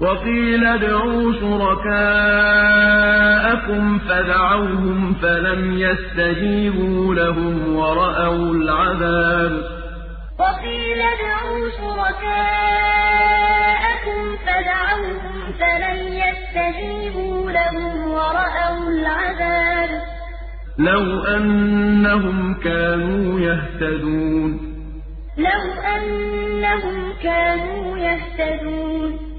وَقِيلَ ادْعُوا شُرَكَاءَكُمْ فَدَعَوْهُمْ فَلَمْ يَسْتَجِيبُوا لَهُمْ وَرَأَوُا الْعَذَابَ. وَقِيلَ ادْعُوا شُرَكَاءَكُمْ فَدَعَوْهُمْ فَلَمْ يَسْتَجِيبُوا لَهُمْ وَرَأَوُا الْعَذَابَ. لَوْ أَنَّهُمْ كَانُوا يَهْتَدُونَ. لَوْ أَنَّهُمْ كَانُوا يَهْتَدُونَ.